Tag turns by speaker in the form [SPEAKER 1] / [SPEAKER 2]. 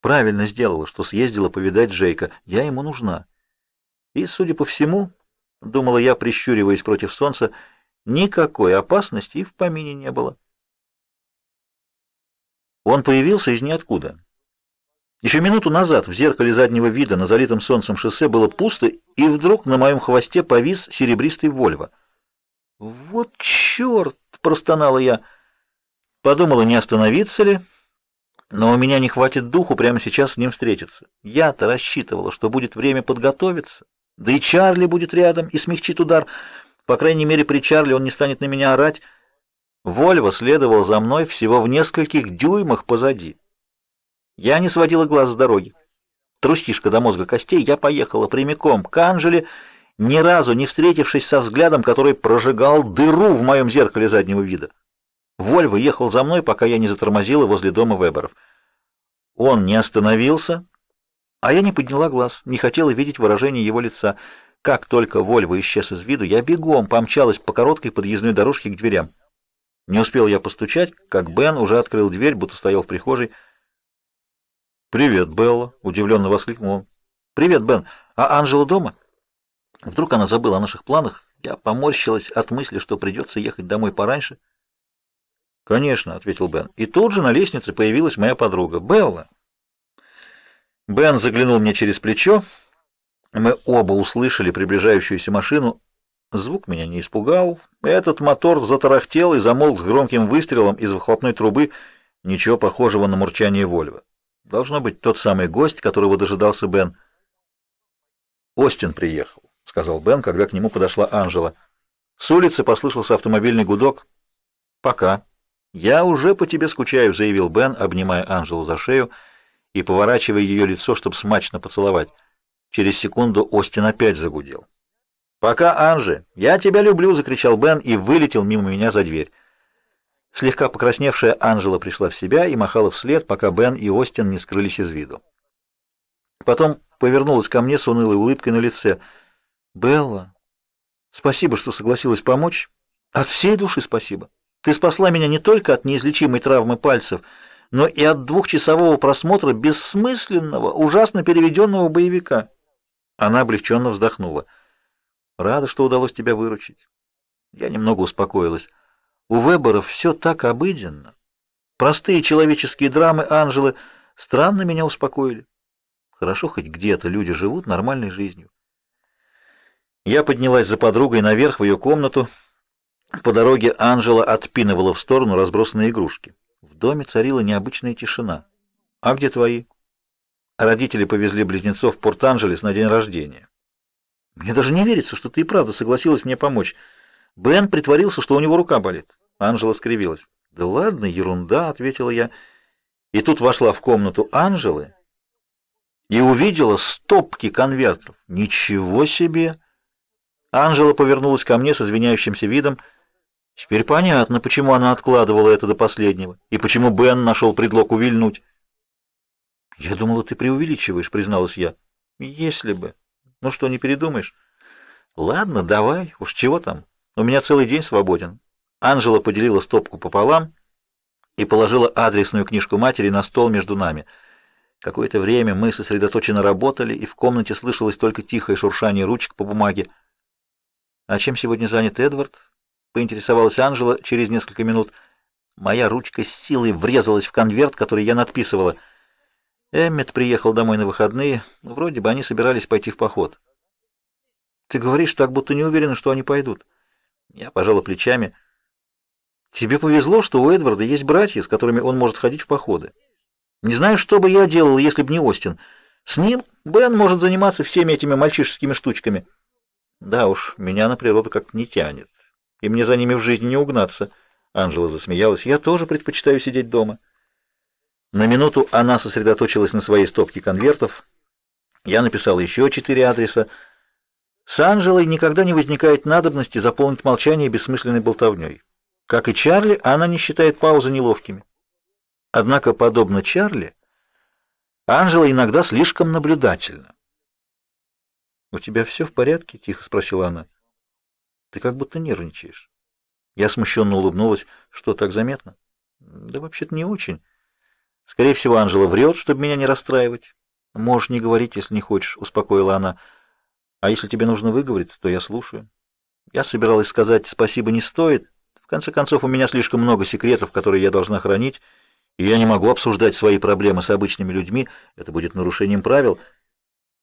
[SPEAKER 1] Правильно сделала, что съездила повидать Джейка. Я ему нужна. И, судя по всему, думала я, прищуриваясь против солнца, никакой опасности и в помине не было. Он появился из ниоткуда. Еще минуту назад в зеркале заднего вида на залитом солнцем шоссе было пусто, и вдруг на моем хвосте повис серебристый Вольво. «Вот черт!» — простонала я. Подумала, не остановиться ли, но у меня не хватит духу прямо сейчас с ним встретиться. Я-то рассчитывала, что будет время подготовиться, да и Чарли будет рядом и смягчит удар. По крайней мере, при Чарли он не станет на меня орать. Вольво следовал за мной всего в нескольких дюймах позади. Я не сводила глаз с дороги. Трусишка до мозга костей, я поехала прямиком к Анжеле, ни разу не встретившись со взглядом, который прожигал дыру в моем зеркале заднего вида. Вольво ехал за мной, пока я не затормозила возле дома Веберов. Он не остановился, а я не подняла глаз, не хотела видеть выражение его лица. Как только Вольво исчез из виду, я бегом помчалась по короткой подъездной дорожке к дверям. Не успел я постучать, как Бен уже открыл дверь, будто стоял в прихожей. «Привет, Белла!» — удивленно воскликнул он. «Привет, Бен! А Анжела дома?» Вдруг она забыла о наших планах. Я поморщилась от мысли, что придется ехать домой пораньше. «Конечно», — ответил Бен. И тут же на лестнице появилась моя подруга. «Белла!» Бен заглянул мне через плечо. Мы оба услышали приближающуюся машину. Звук меня не испугал. Этот мотор затарахтел и замолк с громким выстрелом из выхлопной трубы, ничего похожего на мурчание Вольво. Должно быть тот самый гость, которого дожидался Бен. «Остин приехал», — сказал Бен, когда к нему подошла Анжела. С улицы послышался автомобильный гудок. «Пока». «Я уже по тебе скучаю», — заявил Бен, обнимая Анжелу за шею и поворачивая ее лицо, чтобы смачно поцеловать. Через секунду Остин опять загудел. «Пока, Анжи! Я тебя люблю!» — закричал Бен и вылетел мимо меня за дверь. Слегка покрасневшая Анжела пришла в себя и махала вслед, пока Бен и Остин не скрылись из виду. Потом повернулась ко мне с унылой улыбкой на лице. «Белла, спасибо, что согласилась помочь. От всей души спасибо. Ты спасла меня не только от неизлечимой травмы пальцев, но и от двухчасового просмотра бессмысленного, ужасно переведенного боевика». Она облегченно вздохнула. «Рада, что удалось тебя выручить». Я немного успокоилась. У Веберов все так обыденно. Простые человеческие драмы Анжелы странно меня успокоили. Хорошо, хоть где-то люди живут нормальной жизнью. Я поднялась за подругой наверх в ее комнату. По дороге Анжела отпинывала в сторону разбросанные игрушки. В доме царила необычная тишина. «А где твои?» Родители повезли близнецов в Порт-Анджелес на день рождения. «Мне даже не верится, что ты и правда согласилась мне помочь. Бен притворился, что у него рука болит. Анжела скривилась. «Да ладно, ерунда», — ответила я. И тут вошла в комнату Анжелы и увидела стопки конвертов. «Ничего себе!» Анжела повернулась ко мне с извиняющимся видом. Теперь понятно, почему она откладывала это до последнего, и почему Бен нашел предлог увильнуть. «Я думала, ты преувеличиваешь», — призналась я. «Если бы. Ну что, не передумаешь?» «Ладно, давай. Уж чего там? У меня целый день свободен. Анжела поделила стопку пополам и положила адресную книжку матери на стол между нами. Какое-то время мы сосредоточенно работали, и в комнате слышалось только тихое шуршание ручек по бумаге. «А чем сегодня занят Эдвард?» — поинтересовалась Анжела через несколько минут. Моя ручка с силой врезалась в конверт, который я надписывала. Эммет приехал домой на выходные. Вроде бы они собирались пойти в поход. «Ты говоришь так, будто не уверена, что они пойдут». Я пожала плечами. Тебе повезло, что у Эдварда есть братья, с которыми он может ходить в походы. Не знаю, что бы я делал, если б не Остин. С ним Бен может заниматься всеми этими мальчишескими штучками. Да уж, меня на природу как-то не тянет. И мне за ними в жизни не угнаться. Анжела засмеялась. Я тоже предпочитаю сидеть дома. На минуту она сосредоточилась на своей стопке конвертов. Я написал еще четыре адреса. С Анжелой никогда не возникает надобности заполнить молчание бессмысленной болтовней. Как и Чарли, она не считает паузы неловкими. Однако, подобно Чарли, Анжела иногда слишком наблюдательна. «У тебя все в порядке?» — тихо спросила она. «Ты как будто нервничаешь». Я смущенно улыбнулась. «Что, так заметно?» «Да вообще-то не очень». Скорее всего, Анжела врет, чтобы меня не расстраивать. Можешь не говорить, если не хочешь, успокоила она. А если тебе нужно выговориться, то я слушаю. Я собиралась сказать спасибо не стоит. В конце концов, у меня слишком много секретов, которые я должна хранить, и я не могу обсуждать свои проблемы с обычными людьми. Это будет нарушением правил.